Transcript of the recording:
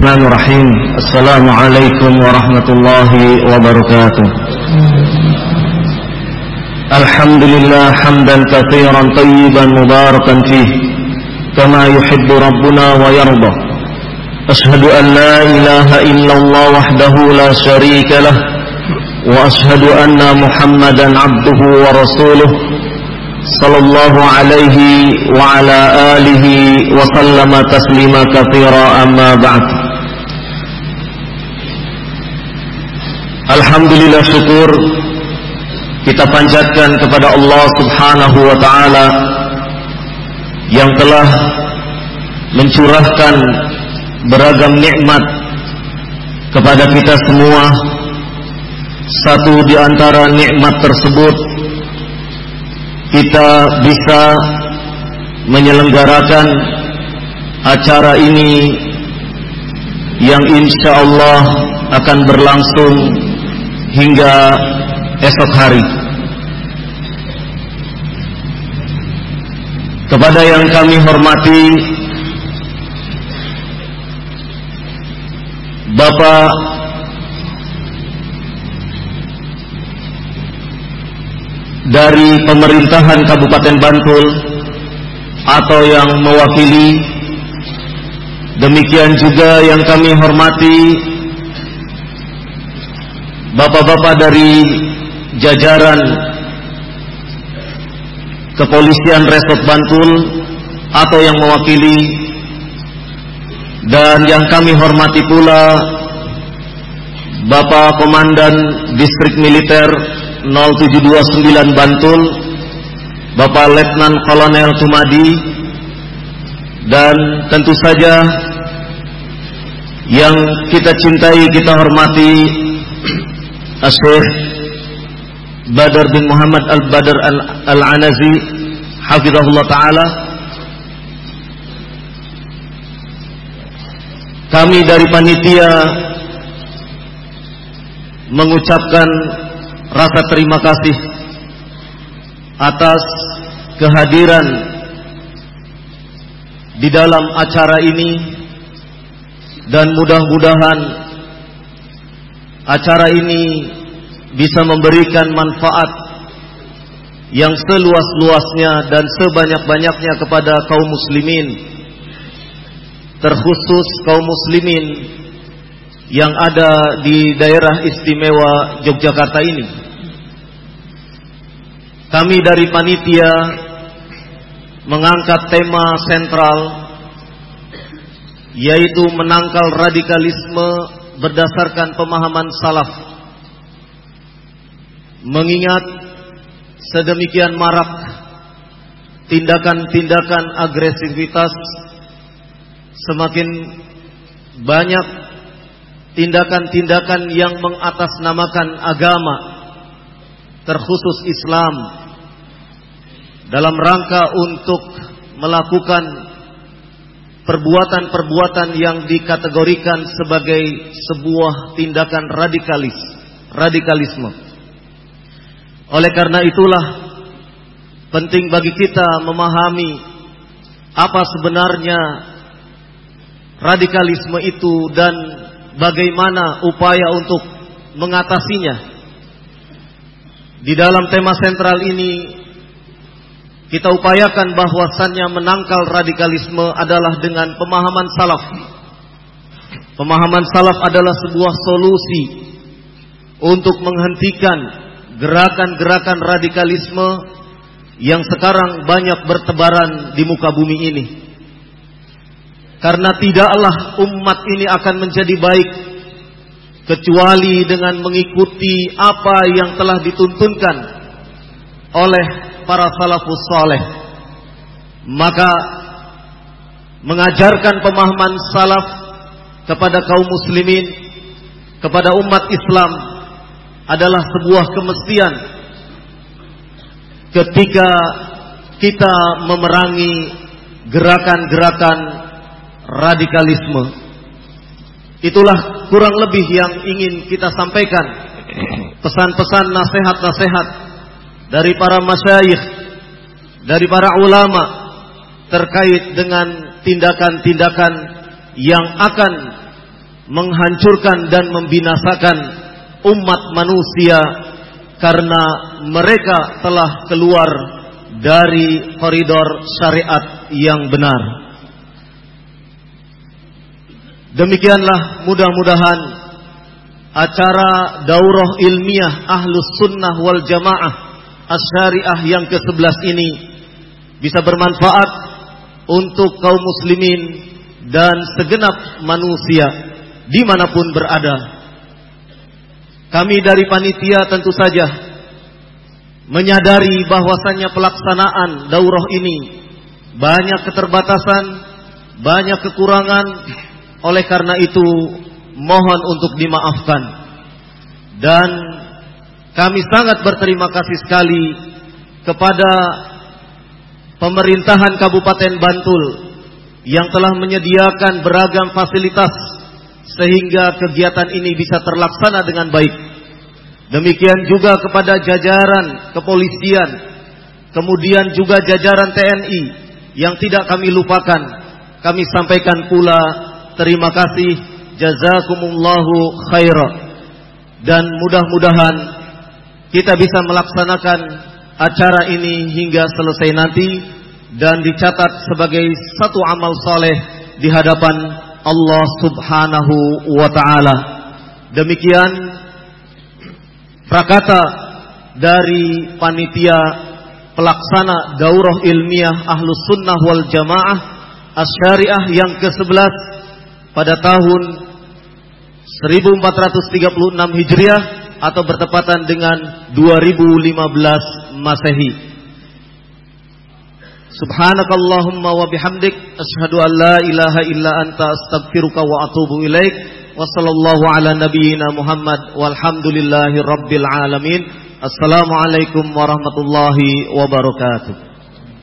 الرحمن الرحيم. السلام عليكم ورحمة الله وبركاته. الحمد لله حمدا كثيرا طيبا مباركا فيه كما يحب ربنا ويرضى. أشهد أن لا إله إلا الله وحده لا شريك له وأشهد أن محمدا عبده ورسوله صلى الله عليه وعلى آله وسلم تسليما كثيرا أما بعد. Alhamdulillah syukur kita panjatkan kepada Allah Subhanahu wa taala yang telah mencurahkan beragam nikmat kepada kita semua. Satu di antara nikmat tersebut kita bisa menyelenggarakan acara ini yang insya Allah akan berlangsung hingga esok hari. Kepada yang kami hormati Bapak dari pemerintahan Kabupaten Bantul atau yang mewakili demikian juga yang kami hormati bapak-bapak dari jajaran kepolisian Resort Bantul atau yang mewakili dan yang kami hormati pula Bapak Komandan Distrik Militer 0729 Bantul Bapak Letnan Kolonel Tumadi dan tentu saja yang kita cintai kita hormati Asyik Badar bin Muhammad Al-Badar Al-Anazi Hafizahullah Ta'ala. Kami dari panitia Mengucapkan Rasa terima kasih Atas Kehadiran Di dalam acara ini Dan mudah-mudahan acara ini bisa memberikan manfaat yang seluas-luasnya dan sebanyak-banyaknya kepada kaum muslimin terkhusus kaum muslimin yang ada di daerah istimewa Yogyakarta ini. Kami dari panitia mengangkat tema sentral yaitu menangkal radikalisme berdasarkan pemahaman salaf. Mengingat sedemikian marak tindakan-tindakan agresivitas semakin banyak tindakan-tindakan yang mengatasnamakan agama terkhusus Islam dalam rangka untuk melakukan perbuatan-perbuatan yang dikategorikan sebagai sebuah tindakan radikalis, radikalisme. Oleh karena itulah penting bagi kita memahami apa sebenarnya radikalisme itu dan bagaimana upaya untuk mengatasinya. Di dalam tema sentral ini kita upayakan bahwasannya menangkal radikalisme adalah dengan pemahaman salaf. Pemahaman salaf adalah sebuah solusi untuk menghentikan gerakan-gerakan radikalisme yang sekarang banyak bertebaran di muka bumi ini. Karena tidaklah umat ini akan menjadi baik kecuali dengan mengikuti apa yang telah dituntunkan oleh para salafus saleh. Maka mengajarkan pemahaman salaf kepada kaum muslimin, kepada umat Islam adalah sebuah kemestian ketika kita memerangi gerakan-gerakan radikalisme. Itulah kurang lebih yang ingin kita sampaikan. Pesan-pesan nasihat-nasihat dari para masyayikh, dari para ulama terkait dengan tindakan-tindakan yang akan menghancurkan dan membinasakan umat manusia karena mereka telah keluar dari koridor syariat yang benar. Demikianlah mudah-mudahan acara daurah ilmiah Ahlus Sunnah wal Jamaah Asyariah yang ke-11 ini bisa bermanfaat untuk kaum muslimin dan segenap manusia di mana pun berada. Kami dari panitia tentu saja menyadari bahwasannya pelaksanaan daurah ini banyak keterbatasan, banyak kekurangan. Oleh karena itu, mohon untuk dimaafkan. Dan kami sangat berterima kasih sekali kepada pemerintahan Kabupaten Bantul yang telah menyediakan beragam fasilitas sehingga kegiatan ini bisa terlaksana dengan baik. Demikian juga kepada jajaran kepolisian, kemudian juga jajaran TNI yang tidak kami lupakan. Kami sampaikan pula terima kasih jazakumullahu khairan dan mudah-mudahan kita bisa melaksanakan acara ini hingga selesai nanti dan dicatat sebagai satu amal soleh di hadapan Allah Subhanahu wa taala. Demikian prakata dari panitia pelaksana daurah ilmiah Ahlus Sunnah wal Jamaah Asyariah yang ke-11 pada tahun 1436 Hijriah atau bertepatan dengan 2015 Masehi. Subhanakallahumma wa bihamdik asyhadu an la ilaha illa anta astaghfiruka wa atubu ilaik. Wa sallallahu ala nabiyyina Muhammad walhamdulillahi rabbil alamin. Assalamualaikum warahmatullahi wabarakatuh.